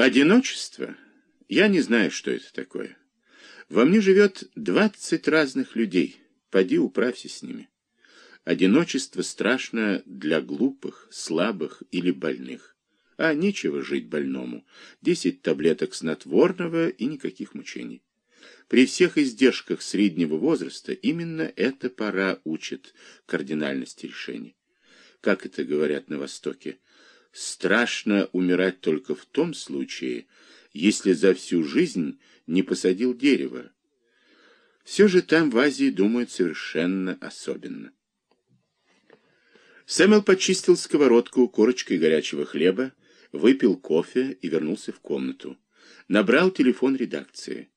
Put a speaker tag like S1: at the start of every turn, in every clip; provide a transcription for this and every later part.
S1: Одиночество? Я не знаю, что это такое. Во мне живет двадцать разных людей. Поди управься с ними. Одиночество страшно для глупых, слабых или больных. А нечего жить больному. Десять таблеток снотворного и никаких мучений. При всех издержках среднего возраста именно эта пора учит кардинальности решений. Как это говорят на Востоке? Страшно умирать только в том случае, если за всю жизнь не посадил дерево. Все же там в Азии думают совершенно особенно. Сэмэл почистил сковородку корочкой горячего хлеба, выпил кофе и вернулся в комнату. Набрал телефон редакции.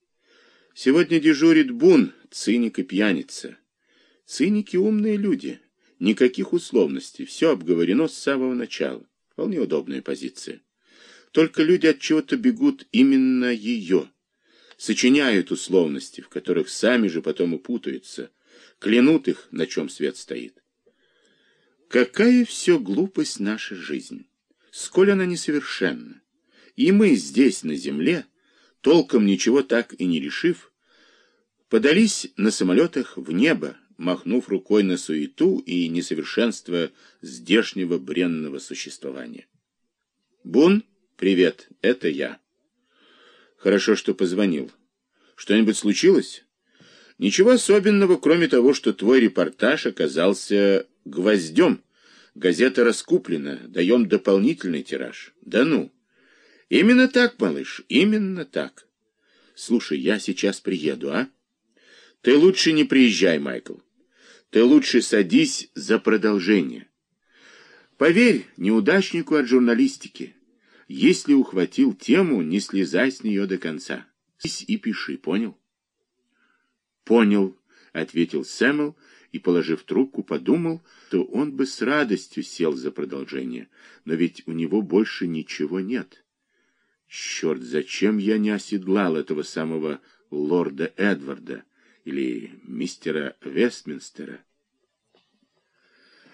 S1: Сегодня дежурит Бун, циник и пьяница. Циники умные люди. Никаких условностей. Все обговорено с самого начала. Вполне удобная позиция. Только люди от чего-то бегут именно ее. Сочиняют условности, в которых сами же потом и путаются. Клянут их, на чем свет стоит. Какая все глупость наша жизнь! Сколь она несовершенна! И мы здесь, на земле, толком ничего так и не решив, подались на самолетах в небо, махнув рукой на суету и несовершенство здешнего бренного существования. «Бун, привет, это я». «Хорошо, что позвонил. Что-нибудь случилось?» «Ничего особенного, кроме того, что твой репортаж оказался гвоздем. Газета раскуплена, даем дополнительный тираж. Да ну!» «Именно так, малыш, именно так. Слушай, я сейчас приеду, а?» «Ты лучше не приезжай, Майкл. Ты лучше садись за продолжение. Поверь неудачнику от журналистики. Если ухватил тему, не слезай с нее до конца. Сись и пиши, понял? Понял, ответил Сэмэл и, положив трубку, подумал, что он бы с радостью сел за продолжение, но ведь у него больше ничего нет. Черт, зачем я не оседлал этого самого лорда Эдварда? Или мистера Вестминстера.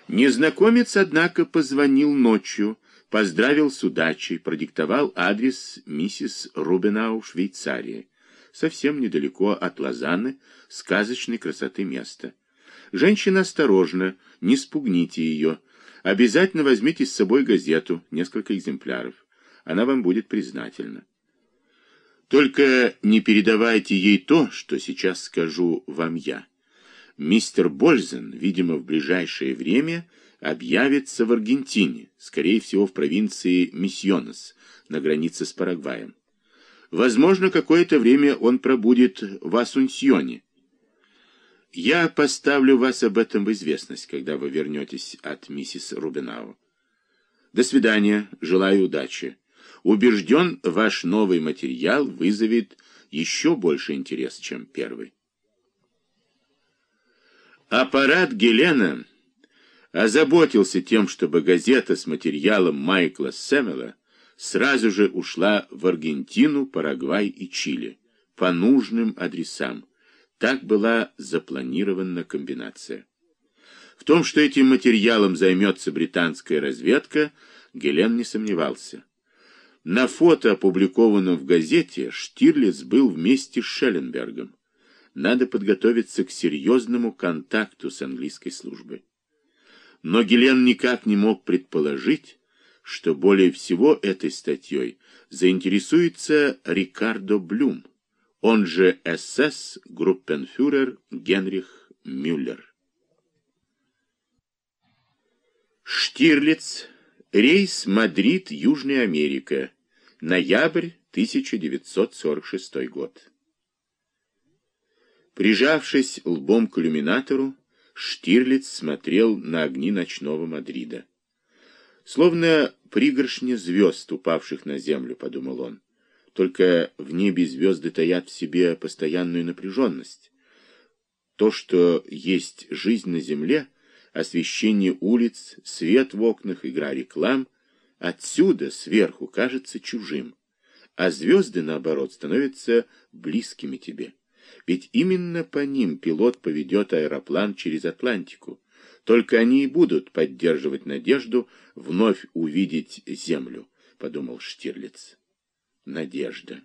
S1: Незнакомец, однако, позвонил ночью, поздравил с удачей, продиктовал адрес миссис Рубенау, Швейцария, совсем недалеко от Лозанны, сказочной красоты места. Женщина осторожна, не спугните ее. Обязательно возьмите с собой газету, несколько экземпляров. Она вам будет признательна. Только не передавайте ей то, что сейчас скажу вам я. Мистер Бользен, видимо, в ближайшее время объявится в Аргентине, скорее всего, в провинции Миссионес, на границе с Парагваем. Возможно, какое-то время он пробудет в Асунсьоне. Я поставлю вас об этом в известность, когда вы вернетесь от миссис Рубинау. До свидания, желаю удачи. Убежден, ваш новый материал вызовет еще больше интерес, чем первый. Аппарат Гелена озаботился тем, чтобы газета с материалом Майкла Сэмела сразу же ушла в Аргентину, Парагвай и Чили по нужным адресам. Так была запланирована комбинация. В том, что этим материалом займется британская разведка, Гелен не сомневался. На фото, опубликованном в газете, Штирлиц был вместе с Шелленбергом. Надо подготовиться к серьезному контакту с английской службой. Но Гелен никак не мог предположить, что более всего этой статьей заинтересуется Рикардо Блюм, он же СС группенфюрер Генрих Мюллер. Штирлиц, рейс Мадрид-Южная Америка, Ноябрь 1946 год. Прижавшись лбом к иллюминатору, Штирлиц смотрел на огни ночного Мадрида. Словно пригоршня звезд, упавших на землю, подумал он. Только в небе звезды таят в себе постоянную напряженность. То, что есть жизнь на земле, освещение улиц, свет в окнах, игра реклам — Отсюда, сверху, кажется чужим, а звезды, наоборот, становятся близкими тебе. Ведь именно по ним пилот поведет аэроплан через Атлантику. Только они и будут поддерживать надежду вновь увидеть Землю, подумал Штирлиц. надежда.